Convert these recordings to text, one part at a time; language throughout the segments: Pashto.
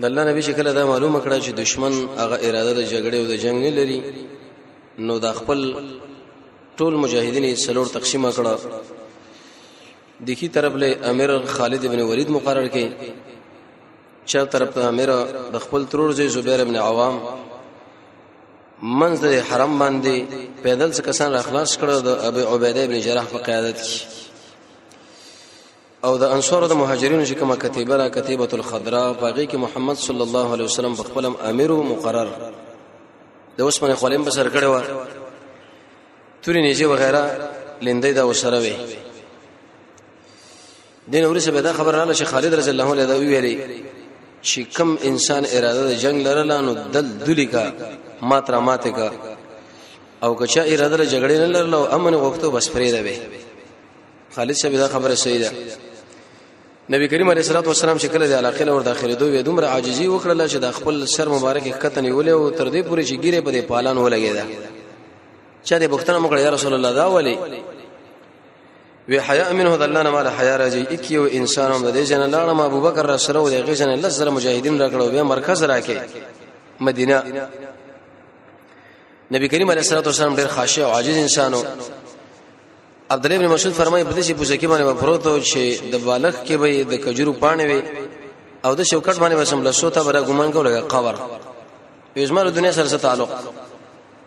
د الله نبی چې کله دا معلومه کړه چې دشمن هغه اراده د جګړې او د جنگ نه لري نو دا خپل ټول مجاهدین یې څلور تقسیم کړه د کی طرف له امیر خالد ابن ولید مقرر کړي چا طرف ته امیر د خپل ترور زوی زبیر ابن عوام منځ د حرم باندې پیدل څخه کسان را خلاص کړو د ابي عبیده ابن جراح په قیادت کې او د انصار د مهاجرینو چې کومه کتیبه را کتیبه الخضراء باغی کې محمد صلی الله علیه وسلم په خپل امیر او مقرر د عثمان خلیم بسر کړي و توري نيجي وغیرہ لیندې دا وسره وي دین اورسه به دا خبر رااله چې خالد رضی الله عنه دا ویلي چې کم انسان اراده د جنگ لرله نو دل دلی کا ماترا ماته کا او کچا اراده له جګړې نه لرله او امن غوښتو بس فرې ده خالد صاحب دا خبره صحیح ده نبی کریم علیه الصلاه والسلام چې کله د علاقې لور داخله دوی دومره عاجزي وکړه چې د خپل سر مبارک کتنې ولې او تر دې پورې چې ګیره په دې پالان ولګیدا چا دې بوختنه مکړه یا رسول الله دا ولی وی حیا منه د الله نه مال حیا راځي اک یو انسان هم د دې جن لاړم ابو بکر را سره او د غیشن لزر مجاهدین را کړو به مرکز راکې مدینه نبی کریم علیه الصلاه والسلام ډیر خاصه او عاجز انسانو عبد الله بن مسعود فرمایي په دې چې پوزکی باندې به پروت او چې د بالغ کې به د کجورو پانه وي او د شوکټ باندې به سم لسو ته بره ګمان کوله قبر یزمر دنیا سره څه تعلق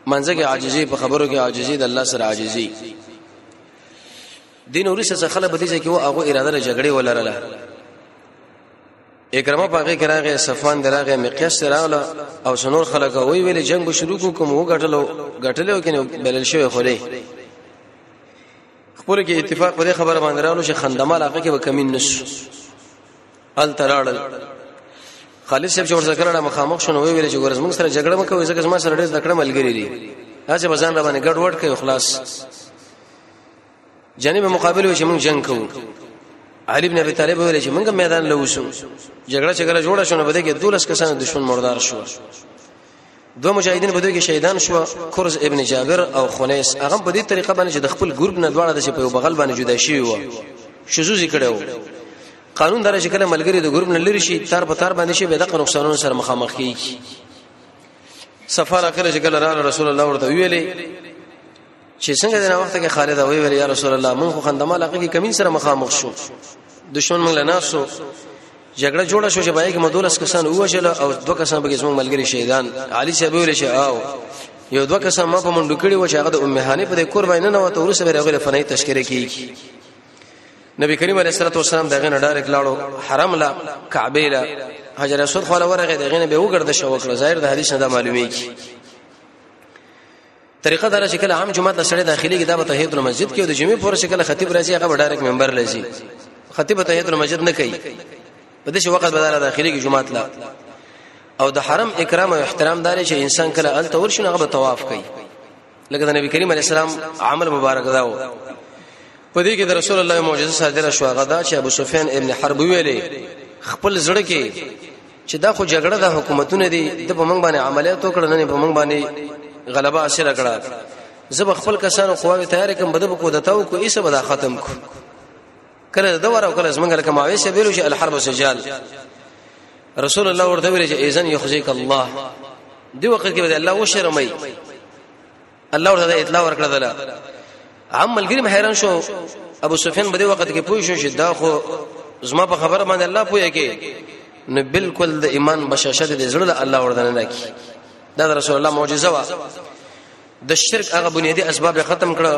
منځه کې عاجزي په خبرو کې عاجزي د الله سره عاجزي دین ورسره خلک به دې چې و هغه اراده له جګړې ولرله اکرمه پاګه کراغه صفوان دراغه مقیاس تراوله او سنور خلک وی ویل جنگ شروع کو کوم وګټلو غټلو کنه بلل شوی خو دی خپل کې اتفاق په خبره باندې راغلو چې خندمه علاقه کې وکمین نش ال تراړل خالد صاحب چې ورته کړه مخامخ شونه وی ویل چې ګورز موږ سره جګړه مکوې ځکه ما سره ډېر دکړه ملګری دي هڅه بزان را باندې ګډ وډ کوي خلاص جنب مقابل وي چې موږ جنگ کوو علي ابن ابي طالب ویل چې موږ میدان لوسو جګړه جګړه جوړه شونه بده کې دولس کسان دشمن مردار شو دو مجاهدین په دوی کې شهیدان شو کرز ابن جابر او خنیس هغه په دې طریقه باندې چې د خپل ګروپ نه دواړه د شپې په بغل باندې جدا شي وو شذوزي کړو قانون دره چې کله ملګری د ګروپ نه لری شي تر په تر باندې شي به دغه نقصانونو سره مخامخ کیږي سفر اخر چې کله رسول الله ورته ویلې چې څنګه د وخت کې خالد وی ویل یا رسول الله مونږ خو خندمه علاقه کې کمین سره مخامخ شو دشمن مونږ له ناسو جګړه جوړه شو چې بای کې مدولس کسان وژل او دوه کسان به زموږ ملګری شهیدان علي صاحب ویل شي او یو دوه کسان ما په منډو کړي و چې هغه د ام هاني په کور باندې نه وته ورسره به راغله فنای تشکره کیږي نبی کریم علیه الصلاه والسلام دغه نه ډایرک لاړو حرم لا کعبه لا حجر اسود خو ورغه دغه نه به وګرځ شو وکړه ظاهر د حدیث نه دا معلومیږي طریقه دا چې کله عام جمعه ته سړی داخلي کې دا به تهیت المسجد کې او د جمعې پور چې کله خطیب راځي هغه به ډایرک منبر لځي خطیب تهیت المسجد نه کوي په دې وخت بدل داخلي کې جمعه ته او د حرم اکرام او احترام دار چې انسان کله ال تور شنو هغه طواف کوي لکه د نبی کریم علی السلام عمل مبارک دا و په دې کې د رسول الله معجزه صادره شو هغه دا چې ابو سفیان ابن حرب ویلې خپل زړه کې چې دا خو جګړه د حکومتونه دي د په منګ باندې عملیات وکړ نه په منګ باندې غلبه حاصل کړه زه به خپل کسانو قواوی تیار کوم بده کو دتاو کو ایسه به ختم کو کله دا ور او کله زمنګ لکه ماوي سه ویلو چې الحرب سجال رسول الله ورته ویل چې اذن يخزيك الله دی وخت کې الله وشرمای الله ورته اطلاع ورکړه دلا هم ملګری حیران شو ابو سفیان بده وخت کې پوه شو چې دا خو زما په خبره باندې الله پوهه کې نو بالکل د ایمان بشاشه د زړه د الله وردن نه کی دا د رسول الله معجزه وا د شرک هغه بنیادی اسباب ختم کړه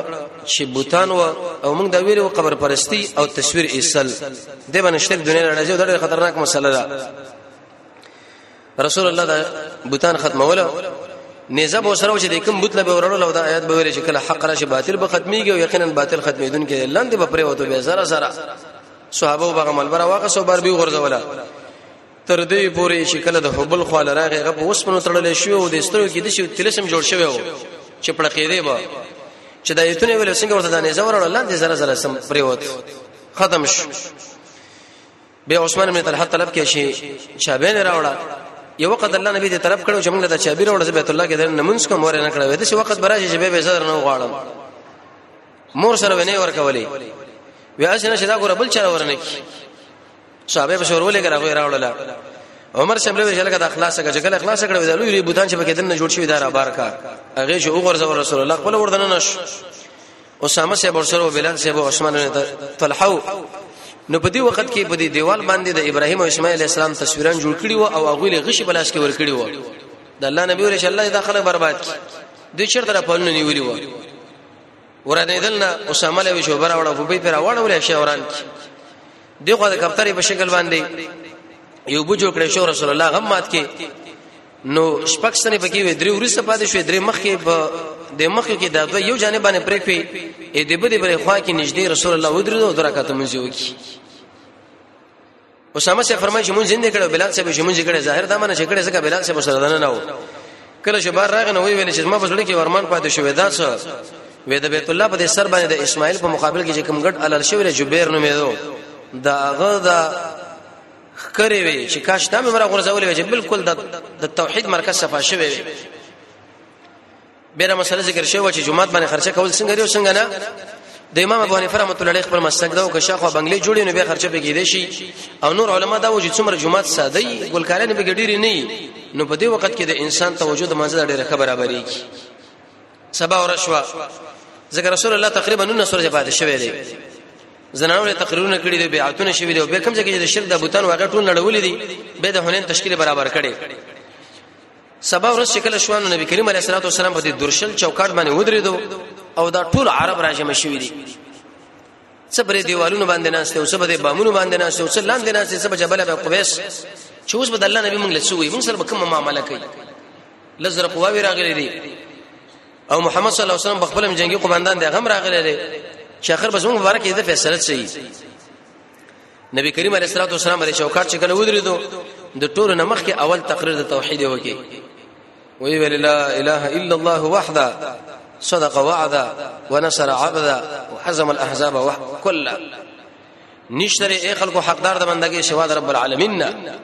چې بوتان و او موږ دا ویلو قبر پرستی او تصویر ایصل د باندې شرک دنیا لړځي دا ډېر خطرناک مسله ده رسول الله دا بوتان ختمول نيزه به سره چې د کوم بوت لبه ورړو لو دا آیات به ویل چې کله حق راشي باطل به ختميږي او یقینا باطل ختميدون کې لاندې به پرې وته به زره زره صحابه به عمل برا واقع سو بار به غرزولا تر دې پورې چې کله د حبل خال راغی غو اوس په تړلې شو او د سترو کې د شي تلسم جوړ شوی و چې پړقېدې به چې د ایتونه ویل څنګه ورته د نيزه ورړو لاندې زره زره سم پرې وته ختم شو به عثمان بن طلحه طلب کې شي چابه نه راوړه یو وخت الله نبی دې طلب کړو چې موږ ته چابه راوړه بیت الله کې د نمونځ کوم ور نه کړو دې وخت براشي چې به به زر نه غواړم مور سره ونه ورکولې وی اسنه شدا ګور بل چر ورنه کی صحابه به شروع لګره غوې راوړل عمر شمله وی شلګه د اخلاص څخه جګل اخلاص کړو د لوی بوتان چې پکې دنه جوړ شوی دا را بار کا هغه چې وګورځو رسول الله خپل وردن نش اسامه صاحب ورسره بلال صاحب او عثمان طلحه نو په دې وخت کې په دې دیوال باندې د ابراهیم او اسماعیل اسلام تصویران جوړ کړي وو او هغه له غشي بلاس کې ور کړي وو د الله نبی ورش الله دا خلک برباد کړي دوی چیرته په نن نیولي وو ورته دلنا اسامه له شو براوړه په بي پر راوړل شي اوران کې دغه د کفترې په شکل باندې یو بوجو کړی شو رسول الله غمات کې نو شپږ سنې پکې وې درې ورسته پاتې شوې درې مخ کې په د مخ کې دا دوه یو جانب باندې پرې کړې اې د بده بره خوا کې نږدې رسول الله ودرېدو او درکات مونږ یو کې اسامه سي فرمایي چې مونږ زنده کړو بلال صاحب چې مونږ کړه ظاهر دا منه چې کړه ځکه بلال صاحب سره دنه نه و کله چې بار راغنه وی ویل چې ما په ځړ کې ورمان پاتې شوې دا څه وې د بیت الله په سر باندې د اسماعیل په مقابل کې چې کوم ګډ علل شوی جبیر نومېدو دا هغه دا خکرې وي چې کاش دا مې مرا غورځولې وي چې بالکل د توحید مرکز صفا شوی وي بیره مسله ذکر شوی چې جمعات باندې خرچه کول څنګه لري او څنګه نه د امام ابو حنیفه رحمۃ اللہ علیہ خپل مسلک دا او که شاخه بنگلې جوړې نو به خرچه بګیدې شي او نور علما دا و چې څومره جمعات ساده وي ګلکارې نه بګډيري نه نو په دې وخت کې د انسان توجه د منځه ډېره خبره برابرې کی سبا ورشوا ذکر رسول الله تقریبا 19 سورې پاتې شوې ده زنانو له تقریرونه کړی دی بیعتونه شوی دی او به کوم ځای کې د شرک د بوتان واقع ټول نړولې دي به د هنن تشکیل برابر کړي سبا ورځ شکل شوانو نبی کریم علیه الصلاه والسلام په دې درشل چوکاټ باندې ودرېدو او دا ټول عرب راجم شوی دي صبر دیوالونو باندې ناشته او صبر بامونو باندې ناشته او صبر لاندې ناشته صبر جبل ابي قبيس چې اوس بد الله نبی موږ لڅوي موږ سره کوم معاملې کوي لزر قواوی راغلي دي او محمد صلی الله علیه وسلم بخپل جنگي قوماندان دی غم راغلی دی چې اخر بس موږ مبارک دې فیصله شي نبی کریم علیه الصلاه والسلام د چوکاټ چې کله ودرېدو د ټولو نمخ کې اول تقریر د توحید وکي وی ویل لا اله الا الله وحده صدق وعدا ونصر عبدا وحزم الاحزاب وحده كلها نشتره اي خلکو حقدار د بندګي شوا د رب العالمین نه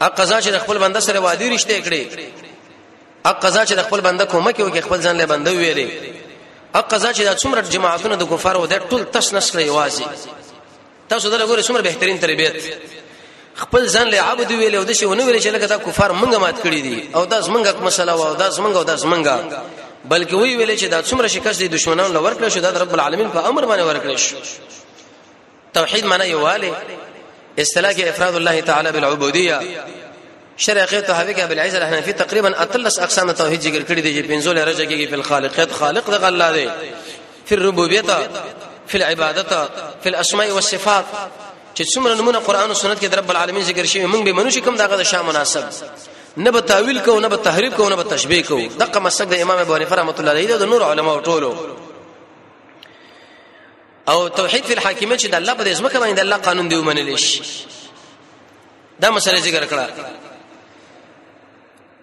اقضا چې خپل بنده سره وادي رښتې کړې اق قضا چې د خپل بنده کومک وکړي خپل ځان له بنده ویلې اق قضا چې د څومره جماعتونو د کفار و د ټول تش نش کړی واسي تاسو دغه ګوره څومره بهترین تربیت خپل ځان له عبد ویلې او د شي ونه ویلې چې لکه دا کفار منګه مات کړی دي او دا زمنګ مسله و او دا زمنګ او دا زمنګ بلکې وی ویلې چې دا څومره شکست دي دشمنان لور کړی شو د رب العالمین په امر باندې ورکړی شو توحید معنی یواله اصطلاح کې افراد الله تعالی بالعبودیه شرعیه توحید کې ابل عز الحنفی تقریبا اتلس اقسام توحید ذکر کړی دی چې پنځول راځي کې په خالقیت خالق د الله دی فی الربوبیت فی العبادت فی الاسماء والصفات چې څومره نمونه قران او سنت کې د رب العالمین ذکر شوی موږ به منو کوم دغه د شاه مناسب نه به تعویل کو نه به تحریف کو نه به تشبیه کو دغه مسلک د امام ابو حنیفه رحمۃ اللہ علیه او د نور علما ټولو او توحید فی الحاکمیت چې د الله په دې ځمکه باندې د الله قانون دی ومنل شي دا مسله ذکر کړه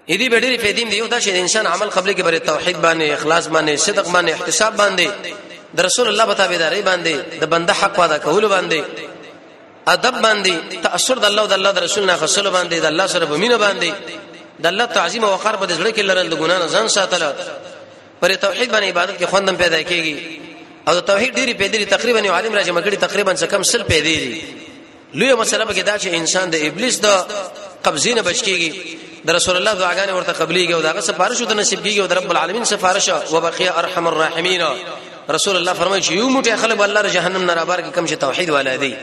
اې دې ډېرې فائدې دی یو دا چې انسان عمل قبل کې بر توحید باندې اخلاص باندې صدق باندې احتساب باندې د رسول الله په تابعداري باندې د بنده حق ادا کول باندې ادب باندې تاثر د الله او د الله د رسول نه خصل باندې د الله سره په مینه باندې د الله تعظیم او وقار په دې ځړ کې لرل د ګنا نه ځان ساتل پر توحید باندې عبادت کې خوندم پیدا کیږي او د توحید ډیری پیدا لري تقریبا یو عالم راځي مګړي تقریبا څه کم سل پیدا لري لوی مسله به دا چې انسان د ابلیس د قبضینه بچکیږي د رسول الله دعاګانې ورته قبليږي او داغه سفارش ته نصیب کیږي او د رب العالمین سفارش او بقیا ارحم الراحمین رسول الله فرمایي چې یو موټه خلک الله ر جهنم نه رابر کې کم چې توحید والا دی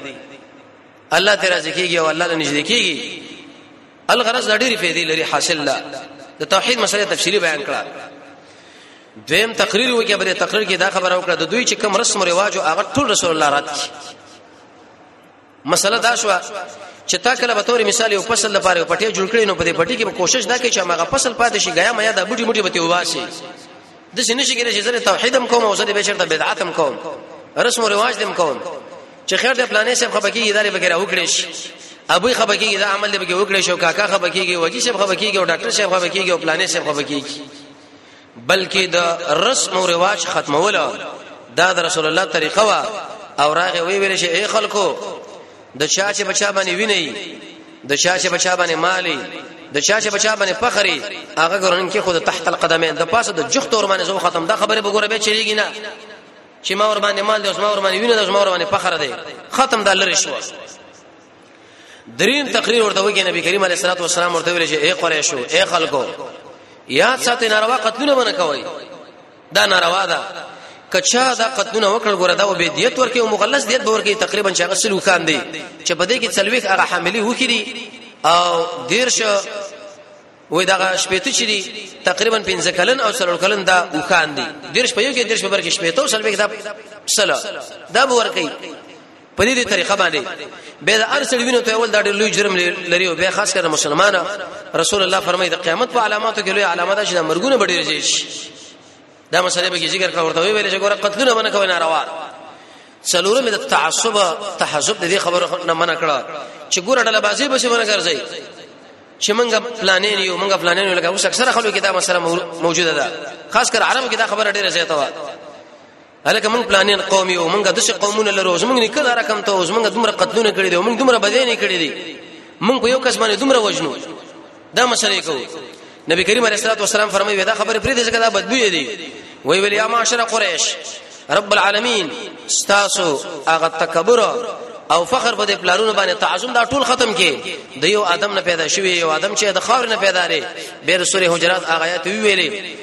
الله تعالی ذکیږي او الله له نږدې کیږي الغرض دا ډېری فائدې لري حاصل لا د توحید مسله تفصیلی بیان کړه دویم تقریر وکړي بل تقریر کې دا خبره وکړه د دوی چې کوم رسم او رواج او هغه ټول رسول الله رات کی مسله دا شو چې تا کله به تور مثال یو فصل لپاره پټي جوړ کړي نو په دې پټي کې کوشش دا کوي چې هغه فصل پاتې شي غیا میا د بوټي موټي به ته واسي د څه نشي کېږي چې زه توحید هم کوم او زه به چیرته بدعت هم کوم رسم او رواج دم کوم چې خیر د پلانې سم خپکی ادارې بغیر وکړې شي ابوي خپکی دا عمل دې بغیر وکړې شو کاکا خپکیږي وجی سم خپکیږي او ډاکټر سم خپکیږي او پلانې سم خپکیږي بلکې د رسم او رواج ختموله دا د رسول الله طریقه وا او راغه وی ویل شي اے خلکو د چا چې بچا باندې ویني د چا چې بچا باندې مالی د چا چې بچا باندې فخري هغه ګورن کې خود تحت القدمین د پاسه د جخت اور باندې زو ختم دا خبره وګوره به چلیږي نه چې ما ور باندې مال د اوس ما ور باندې ویني د اوس ما ور باندې فخر دی ختم د لری شو دریم تقریر ورته وګی نبی کریم علیه الصلاه والسلام ورته ویل چې اے قریشو اے خلکو یاد ساتئ ناروا قتلونه باندې کوي دا ناروا ده کچا دا قتلونه وکړ ګوره دا به دیت ورکې او مغلس دیت به ورکې تقریبا چې هغه سلو کان دی چې په دې کې څلويخ هغه حاملې وکړي او دیرش وې دا شپېته چې دي تقریبا 15 کلن او سلو کلن دا وکان دي دیرش په یو کې دیرش په بر کې شپېته او سلويخ دا سلا دا به ورکې په دې طریقه باندې به د ارسل وینو ته اول دا ډېر لوی جرم لري او به خاص کر مسلمانانو رسول الله فرمایي د قیامت په علاماتو کې لوی علامه ده چې د مرګونه بډې رځي شي دا مسله به ذکر کړه ورته ویل چې ګوره قتلونه باندې کوي ناروا څلورم د تعصب تحزب د دې خبرو نه منع کړه چې ګوره ډله بازي به څه باندې ګرځي چې منګه پلانین یو منګه پلانین یو لکه اوس اکثره خلکو کې دا مسله موجوده ده خاص کر عربو کې دا خبره ډیره زیاته و هلکه مونږ پلانین قوم یو مونږ د څه قومونه لرو زمونږ نه کړه رقم ته زمونږ دومره قتلونه کړی دی مونږ دومره بدې نه کړی دی مونږ په یو کس باندې دومره وجنو دا مسلې کو نبی کریم علیه الصلاه والسلام فرمایي دا خبره پرې دې څنګه دا بدبوې دی وی ویل یا معاشر قریش رب العالمین استاسو هغه تکبر او فخر په دې پلانونو باندې تعظم دا ټول ختم کې د یو ادم نه پیدا شوی یو ادم چې د خاور نه پیدا لري به سورې حجرات آیات ویلې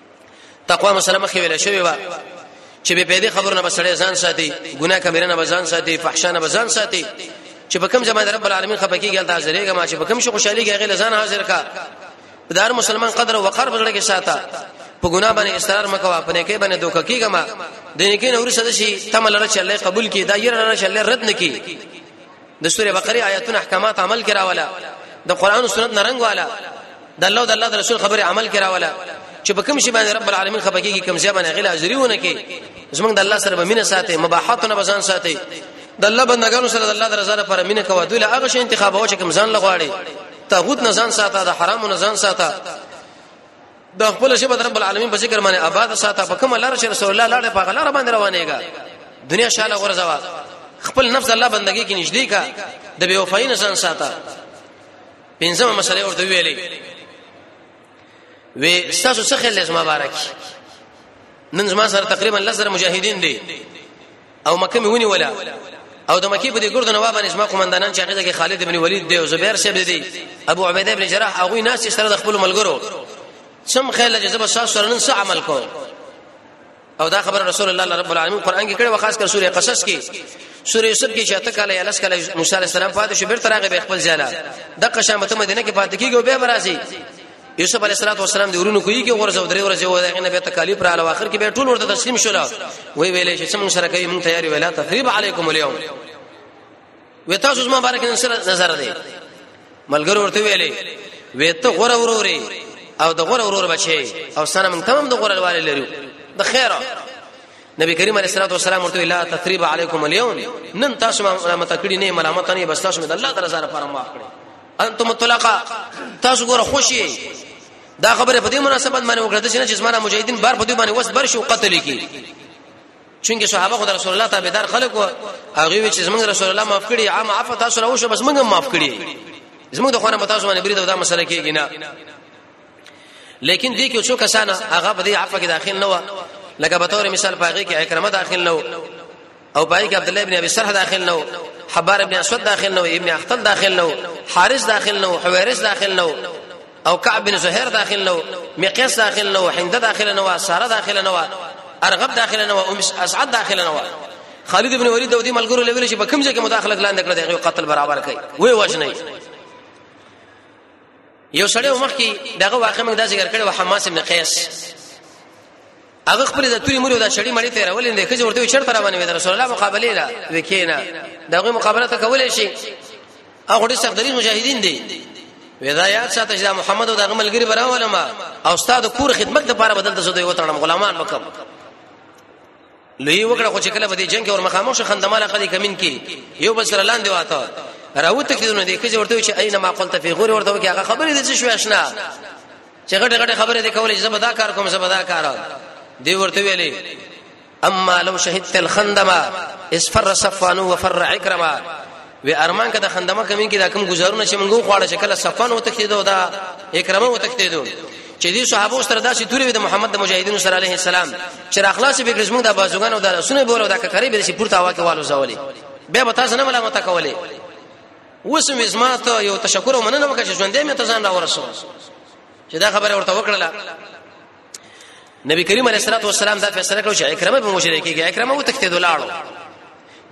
تقوا مسله مخې ویل شوی و چې به پیدا خبر نه بسړې ځان ساتي ګناه کبیره نه ځان ساتي فحشا نه ځان ساتي چې په کوم ځما رب العالمین خپکیږي الله حاضرېږي ما چې په کوم شي خوشحالي کې غل ځان حاضر کا دار مسلمان قدر او وقار بغړه کې ساته په ګناه باندې استرار مکوا په نیکه باندې دوکه کیږه ما د نیکه نور سده شي تمل رچ الله قبول کی دا یره رچ الله رد نکي د سوره بقره آیاتونه احکامات عمل کرا ولا د قران او سنت نرنګ والا د الله او د الله د رسول خبره عمل کرا ولا چې په کوم شی باندې رب العالمین خپګيږي کوم ځای باندې غل اجرونه کې زمونږ د الله سره به مینه ساتي مباحاتونه بزان ساتي د الله بندگانو سره د الله د رضا لپاره مینه کوي دوی له هغه شی انتخاب او چې کوم ځان لغواړي تاغوت نه ځان ساته د حرام نه ځان ساته د خپل شی بدر رب العالمین په ذکر باندې آباد ساته په کوم لار چې رسول الله لاړ په غلار باندې روانېګا دنیا شاله ورځوا خپل نفس الله بندگی کې نږدې کا د بے وفای نه ځان ساته پنځمه مسله ورته ویلې وی تاسو څخه لازم مبارک نن زما سره تقریبا لزر مجاهدین دي او مکه مې ونیوله او د مکی په دې ګردو نواب باندې زما قومندانان چې هغه کې خالد ابن ولید دی او زبیر شیب دی ابو عبیده ابن جراح هغه ناس چې سره د خپل ملګرو سم خیال چې زب شاو سره نن څه عمل کوم او دا خبر رسول الله رب العالمین قران کې کړه وخاص کر سوره قصص کې سوره یوسف کې شاته کاله یا لس کاله موسی علی السلام فاتح شو بیرته راغی به خپل ځاله د قشامت مدینه کې فاتح کیږي او به برازي یوسف علیه السلام د ورونو کوي کې ورځو درې ورځې و دغه نه به تکالیف را اخر کې به ټول ورته تسلیم شول وی ویلې چې څنګه سره کوي مونږ تیاری ویلا تقریب علیکم اليوم وی تاسو زما بارک نظر دی ملګر ورته ویلې وی ته غره وروري او د غره ورور بچي او سره مونږ تمام د غره والي لرو د خیره نبی کریم علیه الصلاه والسلام ورته لا تقریب علیکم اليوم نن تاسو ما متکړی نه ملامت نه بس تاسو د الله تعالی لپاره معاف کړئ انتم طلقا تاسو ګوره خوشي دا خبره په دې مناسبت باندې وکړه چې نه چې زمانه مجاهدین بار په دې باندې وس بر شو قتل کی چونګه صحابه خدای رسول الله تابعدار خلق او هغه چې زمونږ رسول الله معاف کړي عام عفو تاسو راوښه بس موږ معاف کړي زمونږ د خوانه متاسو باندې برید دا مسله کېږي نه لیکن دې کې څو کسانه هغه په دې عفو کې داخل نه و لکه به تور مثال پاږي کې اکرمه داخل نه و او پای کې عبد الله ابن ابي سرح داخل نو حبار ابن اسود داخل نو ابن اختل داخل نو حارث داخل نو حويرث داخل نو او کعب بن زهير داخل نو مقياس داخل نو حنده داخل نو ساره داخل نو ارغب داخل نو ام اسعد داخل نو خالد ابن ولید د دې ملګرو لویل شي په کوم ځای کې مداخله لاندې کړ دغه قتل برابر کړي وې وژنې یو سړی ومخ کې دغه واقع موږ دا ذکر کړو حماس ابن قیس هغه خپل د توري موري د شړی مړی ته راولې نه کجه ورته چرته روانه وي د رسول الله مقابله لا وکینا دغه مقابله ته کولای شي هغه ډېر سخت دریغ مجاهدین دي ودا یاد ساته چې محمد او دغه ملګری براولم او استاد کور خدمت لپاره بدل ته زده وترنم غلامان وکم لوی وکړه خو چې کله په دې جنگ کې ور مخامخ شو خندماله قضې کمین کې یو بل سره لاندې واته راوته کیدونه دې کجه ورته چې اينما قلت فی غور ورته کې هغه خبرې دې شو آشنا چې غټه غټه خبره دې کولې زه به دا کار کوم زه به دا کار دی ورته ویلې اما لو شهدت الخندما اسفر صفوان وفر عكرما و ارمان کده خندمه کمین کې دا کم گزارونه چې منغو خواړه شکل صفوان وته کېدو دا اکرمه وته کېدو چې دې صحابه سره داسې تورې د محمد د مجاهدینو سره علیه السلام چې اخلاص به ګرځمو د بازوګان او د سونه بوله دا کړې به چې پورته واکه والو زولې به به تاسو نه ملامت کولې اوس مې زما ته یو تشکر او مننه وکړه چې ژوندې مې ته ځان را ورسو چې دا خبره ورته وکړه نبی کریم علیه الصلاه والسلام دا فیصله کړو چې اکرمه به مشرک کېږي اکرمه و تخته دلاړو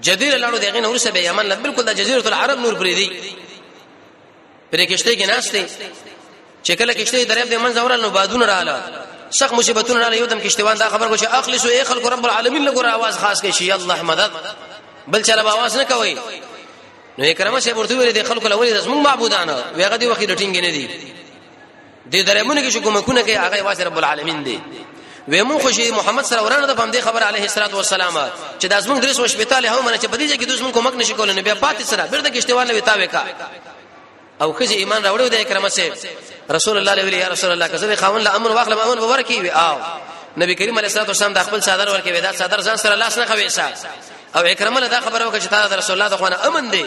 جزیره لاړو دغه نور سره یمن نه بالکل د جزیره العرب نور پرې دی پرې کېشته کې ناشته چې کله کېشته درې د منځ اورل نو بادون رااله سخت مصیبتونه رااله یو دم کېشتوان دا خبر کو چې اخلصو ای خلق رب العالمین له ګور आवाज خاص کې شي الله مدد بل چا به आवाज نه کوي نو اکرمه شه ورته ویل دي خلکو لولې د زمون معبودان ویغه دی وخت ټینګ نه دي د درمونه کې کومه کونه کې هغه واسه رب العالمین دی وې مون خوشي محمد سره ورانه د پم دې خبر عليه الصلاه والسلام چې د ازمن درس وشپتاله هو منه چې بدیږي کې دوی مون کومک نشي کولای نو بیا پاتې سره بیرته کېشتوال نه وتا وکا او کجه ایمان راوړو د اکرمه سه رسول الله علیه یا رسول الله کزه خاون له امر واخلم امر باور کی وی او نبی کریم علیه الصلاه والسلام د خپل صادر ورکه ودا صادر ځان سره لاس نه خوي او اکرمه له دا خبره وکړه چې تا د رسول الله د خوانه امن دی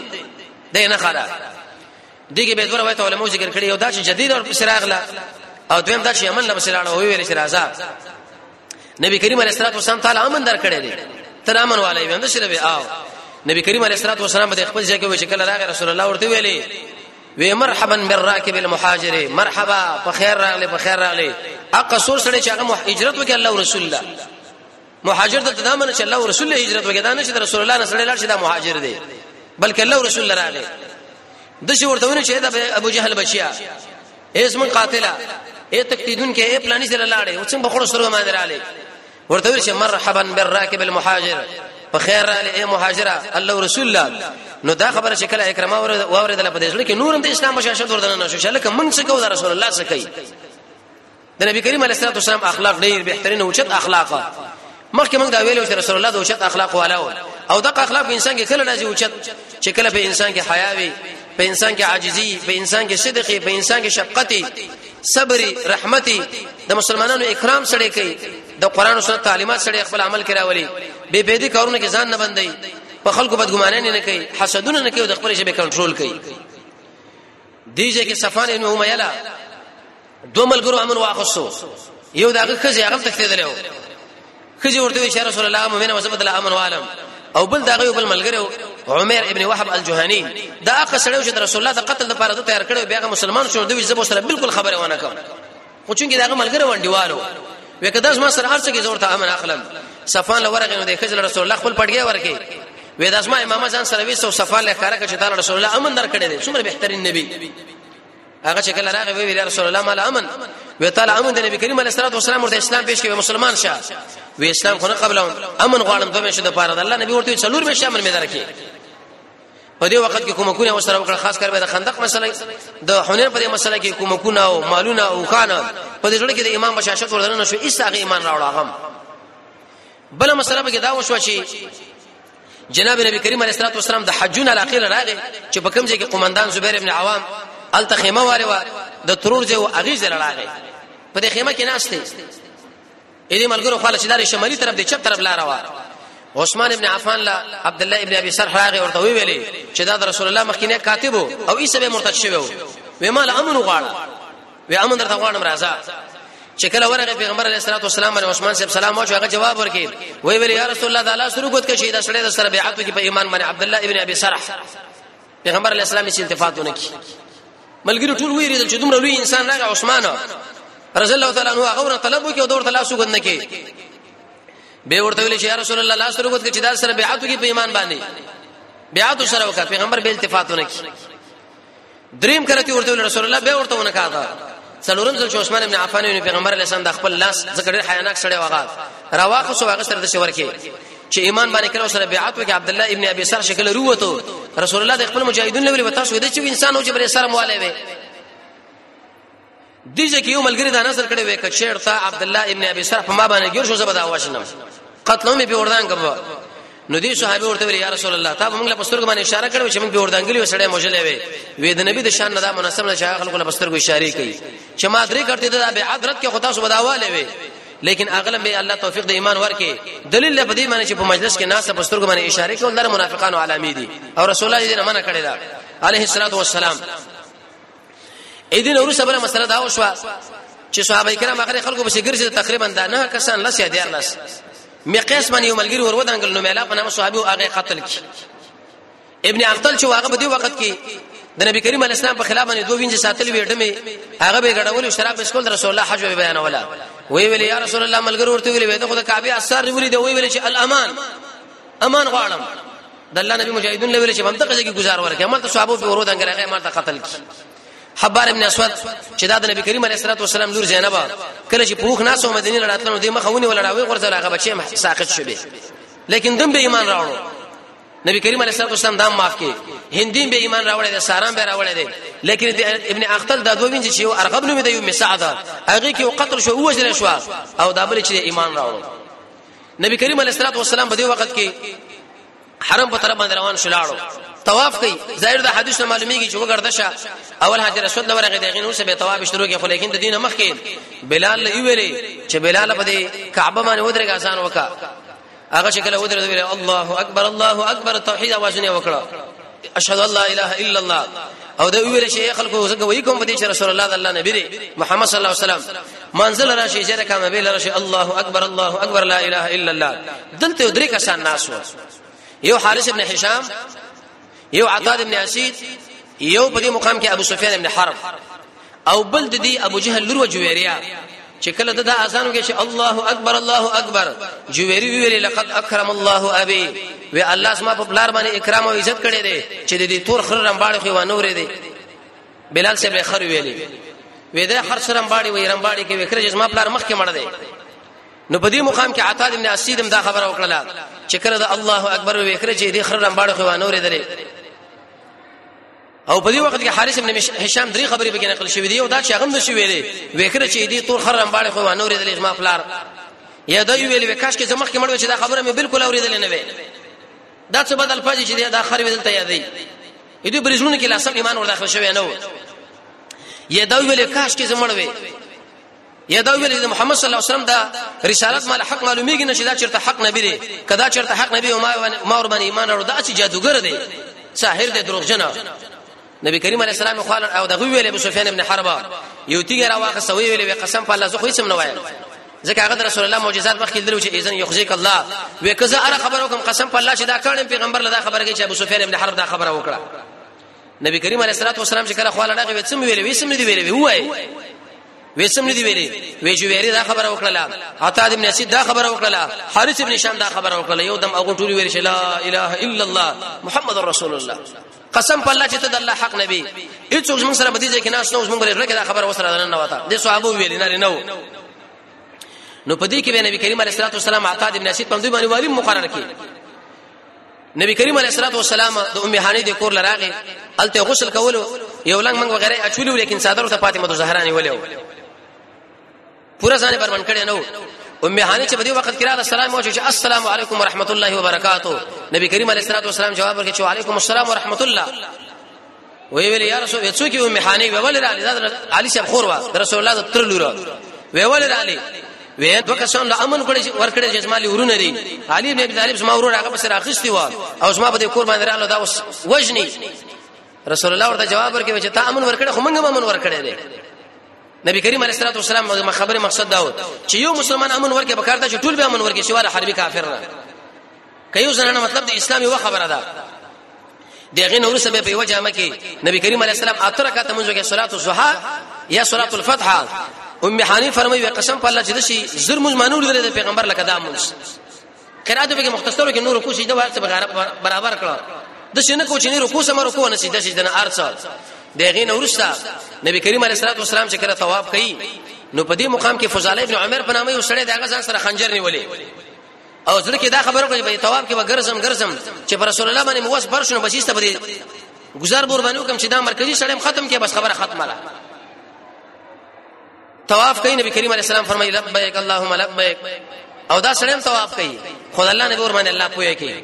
دی نه خاله دغه به دوه روایت علماء ذکر کړی یو دا چې جدید اور پسراغ لا او دویم دا چې عمل نه پسراغ او ویل چې راځه نبی کریم علیه الصلاه والسلام تعالی امن درکړی دی تر امن والي وند شي دی او نبی کریم علیه الصلاه والسلام د خپل ځای کې وی چې کله راغی رسول الله ورته ویلي وی مرحبا بالراكب المهاجر مرحبا په خیر راغلی په خیر راغلی اقا سور سره چې هغه هجرت وکړي الله رسول الله مهاجر ته تدامن چې الله رسول الله هجرت وکړي دا نه چې رسول الله صلی الله علیه وسلم مهاجر دی بلکې الله رسول الله راغی د شي ورته ونه چې دا ابو جهل بچیا اے زمون قاتله اے تقتیدون کې اے پلاني سره لاړې او څنګه خور سره باندې رااله ورته ویل چې مرحبا بالراکب المهاجر په خیر رااله اے مهاجره الله رسول الله نو دا خبره شکل اکرمه اوریدل په دې ځل کې نورم د اسلام مشاشت وردن نه شو چې لکه موږ څه کوو د رسول الله څخه کوي د نبی کریم علیه الصلاه والسلام اخلاق ډیر بهترین او چت اخلاق مخکې موږ دا ویلو چې رسول الله د اوچت اخلاق والا و او دغه اخلاق په انسان کې کله راځي اوچت چې کله په انسان کې حیا وي په انسان کې عاجزي په انسان کې صدق په انسان کې شفقت صبر رحمت د مسلمانانو اکرام سره کوي د قران او سنت تعلیمات سره خپل عمل کرا ولي بے بيدي کارونه کې ځان نه بندي په خلکو بدګمانه نه کوي حسدونه نه کوي د خپل شی به کنټرول کوي دیجه کې صفوان ابن امیه دو ملګرو امن واخصو یو داغه خځه هغه تختیدل یو خځه ورته وی شهر رسول الله مؤمنه وسبت الله امن عالم او بل داغه بل ملګری عمر ابن وهب الجهني دا هغه سړی چې رسول الله د قتل لپاره د تیار کړو بیا مسلمان شو دوی زبو سره بالکل خبره ونه کوي خو چونګې دغه ملګری وانډیوالو وکړه داس ما سره هر څه کې زور ته امن اخلم صفان لورغه نو د خجل رسول الله خپل پټګي ورکه وې داس ما امام ځان سره وېسو صفان له کارکه چې تعالی رسول الله امن درکړي دي څومره بهترین نبی هغه چې کله راغی وی رسول الله مال امن وی تعالی امن د نبی کریم علیه الصلاه والسلام ورته اسلام پیش کړي مسلمان شه وی اسلام خو نه قبل امن غواړم دوه مشه د پاره د الله نبی ورته څلور مشه امن مې درکې په دې وخت کې کومکونه وسره وکړه خاص کر به د خندق مسله د حنین په دې مسله کې کومکونه او مالونه او خانه په دې ټول کې د امام بشاشت ورننه شو ایسه هغه ایمان راوړ هغه بل مسله به دا وشو چې جناب نبی کریم علیه الصلاه والسلام د حجون علاقه راغی چې په کوم ځای کې قومندان زبیر ابن عوام الته خیمه واره و د ترور ځای او اغیز راغی په دې خیمه کې ناشته اې دې ملګرو خپل چې لارې شمالي طرف دې چپ طرف لار واره عثمان ابن عفان لا عبد الله ابن ابي سرح راغه ورته ویلي چې دا رسول الله مخکینه کاتب او ایسه به مرتد شوی و وې مال امن غواړه وې امن درته غواړم راځه چې کله ورغه پیغمبر علیه الصلاه والسلام باندې عثمان صاحب سلام او هغه جواب ورکړي وی ویل یا رسول الله تعالی سره کوت کې شهید سره د سره بیعت کې په ایمان باندې عبد الله ابن ابي سرح پیغمبر علی السلام هیڅ التفات نه کی ملګری ټول ویریدل چې دومره لوی انسان راغی عثمان رضی الله تعالی عنہ هغه طلب وکړ او دور تلاش وکړ نه کی به ورته ویل چې یا رسول الله لاس ورغوت کې چې دا سره بیعت کې په ایمان باندې بیعت سره وکړه پیغمبر به التفات نه کی دریم کړه چې ورته رسول الله به ورته ونه کاغه څلورم ځل چې عثمان ابن عفان ابن پیغمبر علیه السلام د خپل لاس ذکر ډیر حیاناک سره واغات روا خو سو هغه سره د شور کې چې ایمان باندې کړو سره بیعت وکړ عبد الله ابن ابي سر شکل وروته رسول الله د خپل مجاهدین لوري وتا سو د چې انسان او چې بر سره مواله وي دیجه کې یو ملګری دا نظر کړی وای کچیر تا عبد الله ابن ابي سر په ما باندې ګور شو زبدا واشنم قتلوم به وردان کبه نو دې صحابه ورته ویل یا رسول الله تا موږ له پستر باندې اشاره کړو چې موږ به وردانګلی وسړې موجلې وي وې د نبی د شان نه دا مناسب نه چې خلکو له پستر کو اشاره کوي چې ما درې کړته دا به حضرت کې خدا سو بداواله وي لیکن اغلب به الله توفیق د ایمان ورکه دلیل په دې معنی چې په مجلس کې ناس په سترګو باندې اشاره کوي ولر منافقانو علامې دي او رسول الله دې نه منع کړی دا عليه الصلاه والسلام اې دین ورو صبره مسله دا وشوه چې صحابه کرام هغه خلکو به ګرځي تقریبا دا نه کسان لس یا دیار لس مقیاس باندې یو ملګری ور ودانګل نو ملاق نامه صحابي او هغه قتل کی ابن اقتل چې هغه په دې وخت کې د نبی کریم علی السلام په خلاف باندې دوه وینځ ساتل ویډمه هغه به غړول او شراب بسکول رسول الله حج بیان ولا وی ویل یا رسول الله ملګری ورته ویل وی ته خدای کعبه اثر ویل دی وی ویل چې الامان امان غواړم د الله نبی مجاهدون لویل چې بمته کې گزار ورکړي عمل ته صحابه په ورو دنګره هغه مال ته قتل کی حبار ابن اسود چې دا د نبی کریم علیه الصلاه والسلام لور زینب کله چې پوخ ناسو مدینه لړاتلنو د مخونی ولړاوي ورته هغه بچي ساقط شوه لیکن دم به ایمان راوړو نبی کریم علیه الصلاه والسلام دا معاف کړي هندي به ایمان راوړی دی سارام به راوړی دی لیکن ابن اختل دا دوه وینځي چې یو ارغب نوم دی یو مسعد هغه کې قتل شو وجل شو او دا بل چې ایمان راوړو نبی کریم علیه الصلاه والسلام په دې وخت کې حرم په طرف باندې روان شلاړو طواف کوي ظاهر د حدیث نه معلومیږي چې وګرځشه اول حاجر اسود نه ورغی دغه نو سبه طواف شروع کې خو لیکن د دینه مخ کې بلال له ویلې چې بلال په دې کعبه باندې ودرېږه ځان وکا هغه شکل ودرې ویلې الله اکبر الله اکبر توحید اوازونه وکړه اشهد ان لا اله الا الله او دا ویل شي خلکو زګه وی کوم دي چې رسول الله الله نبی دی محمد صلی الله علیه وسلم منزل راشي چې رقم به راشي الله اکبر الله اکبر لا اله الا الله دلته درې کسان ناس وو یو حارث ابن هشام یو عطاد ابن اسید یو په دې مقام کې ابو سفیان ابن حرب او بل د دې ابو جهل لور جويريا چې کله د اذان کې چې الله اکبر الله اکبر جويري ویل لقد اکرم الله ابي وی الله سما په بلار باندې اکرام او عزت کړي دي چې د دې تور خر رمباړې خو نورې دي بلال صاحب خر ویلي وی دا خر سره رمباړې وی رمباړې کې وکړه چې سما بلار مخ کې مړ دي نو په دې مقام کې عطا ابن اسید هم دا خبره وکړه چې کله د الله اکبر وکړه چې دې خر رمباړې خو نورې دي او په دې وخت کې حارث ابن هشام درې خبرې به نقل شوې دي او دا چې هغه نشي ویلې وکړه چې دې تور خرم باندې خو نور دې لږ ما پلار یا دا ویلې وکاش کې زمخ کې مړ چې دا خبره مې بالکل اورېدلې نه وې دا څه بدل پاجي چې دا خر ویل ته یادې دې برزونه کې لاسم ایمان ور داخل شوی نه و یا دا ویلې کاش کې زمړ وې یا دا ویل چې محمد صلی الله علیه وسلم دا رسالت مال حق معلومیږي نه چې دا چرته حق نبی دی کدا چرته حق نبی او ما ما ور باندې ایمان ورو دا چې جادوګر دی ساحر دی دروغجن نبی کریم علیه السلام خو او دغه ویل ابو سفیان ابن حرب یو تیګه راوخه سوی ویل قسم په الله زه خو هیڅ نه وایم ځکه هغه رسول الله معجزات مخکې درو چې اذن یخزیک الله وې کزه اره خبرو کوم قسم په الله چې دا کړم پیغمبر له دا خبره کې چې ابو سفیان ابن حرب دا خبره وکړه نبی کریم علیه الصلاه والسلام چې کله خواله راغی وڅم ویلې وسم دی ویلې وای وسم دی ویلې وی جویری دا خبره وکړه عطا ابن اسید دا خبره وکړه حارث ابن هشام دا خبره وکړه یو دم هغه ټول ویل لا اله الا الله محمد رسول الله قسم په الله چې ته د الله حق نبی هیڅ څوک موږ سره بدی ځکه ناس نو موږ لري دا خبره وسره نه وتا د صحابه ویل نه نو نو پدې کې نبی کریم علیه الصلاه والسلام عطا ابن اسید په دوی باندې والی مقرر کړي نبی کریم علیه الصلاه والسلام د ام هانی د کور لراغه الته غسل کولو یو لنګ منګ وغیرہ اچولو لیکن صدر ته فاطمه زهرا نه ولیو پورا ځان برمن کړي نو ام هانی چې په دې وخت کې راغله سلام او چې السلام علیکم ورحمت الله وبرکاتو نبی کریم علیه الصلاه والسلام جواب ورکړي چې وعلیکم السلام ورحمت الله وی ویل یا رسول څو کې ام حانی وی ولر علی زاد علی شب خور وا رسول الله تر لور وی ولر علی وی دوه کسان له امن کړي ورکړي چې زمالي ورونه دي علي ابن ابي طالب زما ورور هغه پس راخستي و او زما په دې کور باندې رااله دا اوس وجني رسول الله ورته جواب ورکړي چې تا امن ورکړي خو موږ هم امن ورکړي دي نبی کریم علیه الصلاه والسلام خبره مقصد دا و چې یو مسلمان امن ورکړي په کار ته چې ټول به امن ورکړي سیواله حربي کافر نه که یو زنانه مطلب د اسلام یو خبره ده دغه نور سبب په وجه ما کې نبی کریم علیه السلام اتره کاته منځو کې صلات الضحى یا صلات الفتح ام حنیفه فرمایي قسم په الله چې دشي زر موږ مانور درې د پیغمبر لکه دا موږ قرات به مختصر کې نور کوشش د وخت برابر کړو د شنه کوچ نه رکو سم رکو نه سیده سیده نه ارڅ دغه نور سره نبی کریم علیه الصلاه والسلام چې کړه ثواب کوي نو په دې مقام کې فضاله ابن عمر په نامه یو سړی دغه ځان سره خنجر نیولې او زړه کې دا خبره کوي په تواب کې وګرځم ګرځم چې پر رسول الله باندې موس پر شنو بسیسته بری گزار بور باندې کوم چې دا مرکزی سړی ختم کې بس خبره ختمه لا طواف کوي نبی کریم علیه السلام فرمایي لبیک اللهم لبیک او دا سړی طواف کوي خدای الله نبی ور باندې الله پوهه کوي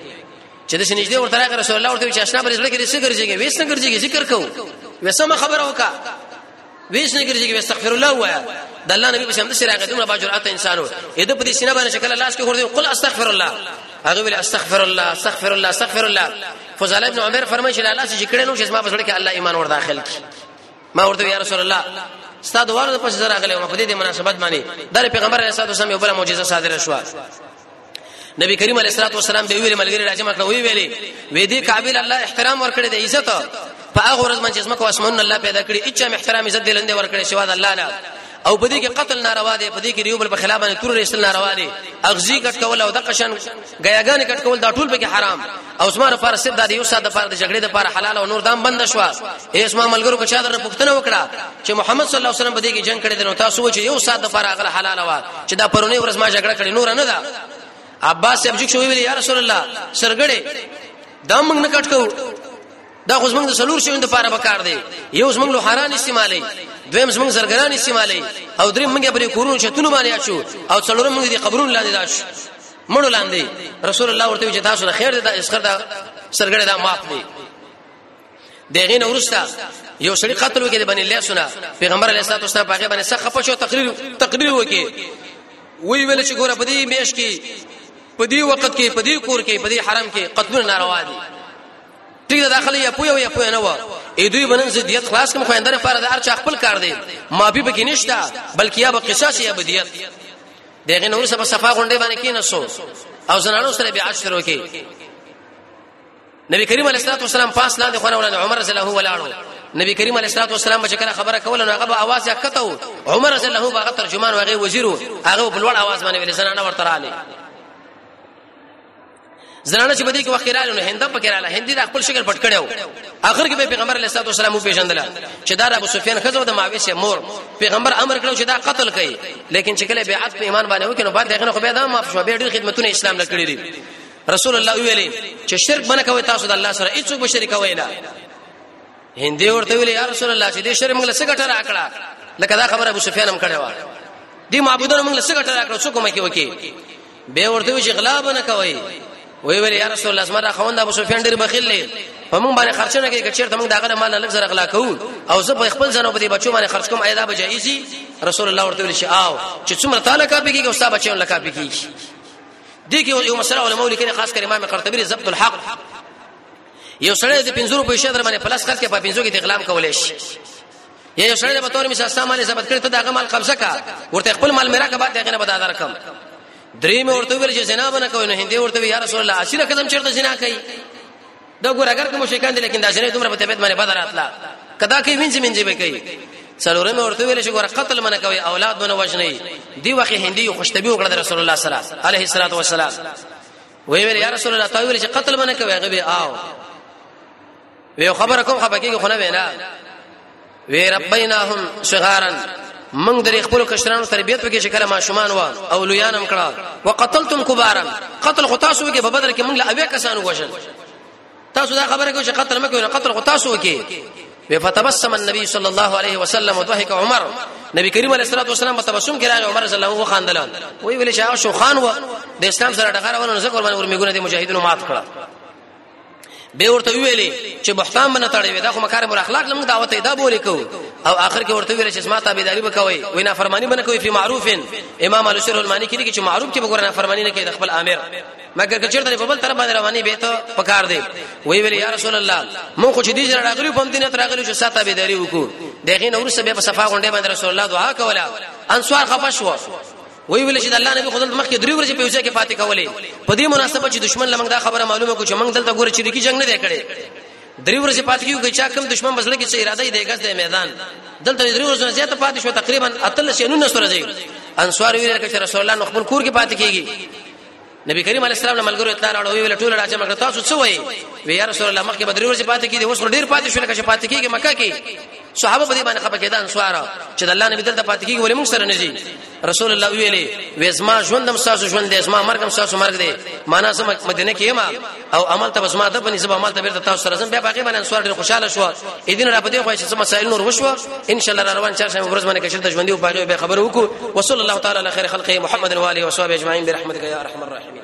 چې د نږدې ورته راغی رسول الله ورته چې آشنا پر زړه کې څه ګرځيږي وېس نه ګرځيږي ذکر کو وېسمه خبره وکا ویس نه ګرځي کې استغفر الله وایا د الله نبی په شان د سراغه دومره باجرأت انسان و اې د پدې سینه باندې شکل الله اس کې ور دي قل استغفر الله هغه ویل استغفر الله استغفر الله استغفر الله فضل ابن عمر فرمایي چې الله چې کړه نو چې ما بسړه کې الله ایمان ور داخل کی ما ورته یا رسول الله استاد واره د پښه راغلی او په دې مناسبت باندې د پیغمبر علیه الصلاه والسلام یو بل معجزه صادره شوه نبی کریم علیه الصلاه والسلام به ویل ملګری راځم کړه وی ویلې وې دې قابل الله احترام ورکړي د عزت په هغه ورځ باندې چې مکه اسمن الله پیدا کړی اچ هم احترام عزت دلنده ورکړي شوا د الله نه او په دې کې قتل ناروا دی په دې کې دیو بل په خلاف باندې تور رسل ناروا دی اغزي کټ کول او د قشن غیاګان کټ کول دا ټول به کې حرام او زما لپاره صرف د یو ساده لپاره د جګړې لپاره حلال او نور دام بند شو ایس ما ملګرو کو چا در پښتنه وکړه چې محمد صلی الله علیه وسلم بده کې جنگ کړی نو تاسو چې یو ساده لپاره غل حلال وا چې دا پرونی ورځ ما جګړه کړې نور نه ده عباس ابجو شو ویل یا رسول الله سرګړې دا موږ نه کټ کو دا خو زمونږ د سلور شوند لپاره وکړ دی یو زمونږ له حران استعمالي دویم زمونږ زرګران استعمالي او دریم موږ پرې کورونو چتونو باندې اچو او څلورم موږ دې قبرونو لاندې داش مړو لاندې رسول الله ورته چې تاسو د خیر د اسخر د سرګړې دا معاف دي دغه نه ورستا یو سړی قتل وکړي باندې الله سنا پیغمبر علیه الصلاه والسلام هغه باندې سخه پښو تقریر تقریر وکړي وی ویل چې ګوره بدی میش کې پدی وخت کې پدی کور کې پدی حرم کې قتل ناروا دي ټیک دا داخلي یا پوی او یا پوی نه و ای دوی بنن سي دیت خلاص کوم خويندره پر د ارچ خپل کار دی ما به بګینشتا بلکې یا به قصاص یا بدیت دغه نور سبا صفه غونډه باندې کیناسو او زنانو سره بیا شروع کی نبی کریم علیه الصلاه والسلام پاس لاندې خونه ولنه عمر رضی الله ولاړو نبی کریم علیه الصلاه والسلام به کله خبره کوله نو هغه به आवाज یې کته عمر رضی الله هغه ترجمان هغه وزیرو هغه په لوړ आवाज باندې ویل زنانه ورته رااله زنانه چې بده کې وخت رااله نو هنده پکې رااله هندي د خپل شکل پټ کړو اخر کې پیغمبر علیه الصلاه والسلام پیژندل چې دا ابو سفیان خزو د ماوی سه مور پیغمبر امر کړو چې دا قتل کړي لیکن چې کله بیعت په ایمان باندې وکړو بعد دغه خو به دا معاف شو به ډېر خدمتونه اسلام نه کړی رسول الله ویلي چې شرک بنه کوي تاسو د الله سره هیڅوک به شریک وای نه هندي ورته ویلي یا رسول الله چې دې شرک موږ له څه ګټه راکړه لکه دا خبره ابو سفیان هم کړې و دي معبودانو موږ له څه ګټه راکړه څوک مې کې وکی به ورته وی چې غلا بنه کوي وی ویل یا رسول الله زما خوند ابو سفیان ډیر بخیل دی په مونږ باندې خرچ نه کوي که چیرته مونږ داغه مال لږ زره غلا کوو او زه په خپل ځنو په دې بچو باندې خرچ کوم ایدا به جایزي رسول الله ورته ویل شي او چې څومره تعالی کا پیږي او ستا بچو لکا پیږي دي کې یو مسله علماء لیکنه خاص کر امام قرطبي ضبط الحق یو سړی د 50 روپۍ شدر باندې پلاس خرڅ کې په 50 کې تغلام کولې شي یا یو سړی به تور مثال سامان ثبت کړي ته داغه مال قبضه کا ورته خپل مال میرا کا بعد دغه نه بدادر کم درې مې ورته ویل چې زنا بنه کوي نه هندي ورته یا رسول الله اسیره قدم چیرته زنا کوي دا ګور اگر کوم شي کاندي لیکن دا زنا دومره په طبيعت باندې بدل اتلا کدا کې وینځ منځي به کوي څلورې مې ورته ویل چې ګور قتل منه کوي اولاد منه وجنې دی وخت هندي خوشتبي وکړه رسول الله صلی الله علیه الصلاه والسلام وی ویل یا رسول الله تا ویل چې قتل منه کوي هغه به آو وی خبر کوم خپکیږي خو نه وینا وی ربیناهم صغارا من در خپل کشرانو تربیت وکړي چې کله ماشومان و او لویانم کړه وقتلتم کبارا قتل خو تاسو وکړي په بدر کې موږ له اویا کسانو وژل تاسو دا خبره کوي چې قتل مکه نه قتل خو تاسو وکړي وفتبسم النبي صلى الله عليه وسلم وضحك عمر نبی کریم علیه الصلاه والسلام په تبسم کې راغی عمر رضی الله عنه خاندل وی ویل شاه شو خان و د اسلام سره ډغره ونه ذکر باندې ورمیګونه د مجاهدینو مات کړه به ورته ویلې چې بهتان باندې تړې وې دا خو مکارم اخلاق لمغ دعوت ته دا بولې کو او اخر کې ورته ویل چې ما تابعداري وکوي وینا فرمانی باندې کوي په معروف امام علي شر المانی کې چې معروف کې وګورنه فرمانی نه کوي د خپل امر مګر که چیرته په بل طرف باندې رواني به ته پکار دی وی ویل یا رسول الله مونږ خو چې دې جره راغلی په دینه راغلی چې ساته به دری وکړو دغه نور سبه په صفه غونډه باندې رسول الله دعا کوله انصار خفشوا وی ویل چې د الله نبی خدای مخکې درې ورځې په یوځای کې فاتح کولې په دې مناسبت چې دشمن لمنګ دا خبره معلومه کو چې موږ دلته ګوره چې لکی جنگ نه دی کړی درې ورځې پاتې کیږي چې چا کوم دشمن بسره کې چې اراده یې دیګز دی میدان دلته درې ورځې نه زیاته پاتې شو تقریبا اتل شي نو نسره دی انصار ویل چې رسول الله خپل کور کې پاتې کیږي نبی کریم علیه السلام ملګرو اطلاع راوړو ویل ټول راځم کړه تاسو څه وایي وی یا رسول الله مخکې بدرې ورځې پاتې کیږي اوس ډیر پاتې شو لکه چې پاتې کیږي مکه کې صحابه په دې باندې خپه کېدان انصار چې د الله نبی دلته پاتې کیږي ولې موږ سره نه ځي رسول الله ویلې وېزما ژوندم تاسو ژوند دې زما مرګم تاسو مرګ دې معنا سم مدینه کې ما او عمل ته زما د بنې زما عمل ته بیرته تاسو سره زم بیا باقي باندې انصار ډیر خوشاله شو اذن را پدې خوښ چې مسائل نور وشو ان شاء الله روان چار شمه ورځ باندې کشر د ژوندۍ او باقي به خبرو وکړو وصلی الله تعالی علی خیر خلقه محمد و علیه و صحبه اجمعین برحمتک یا ارحم الراحمین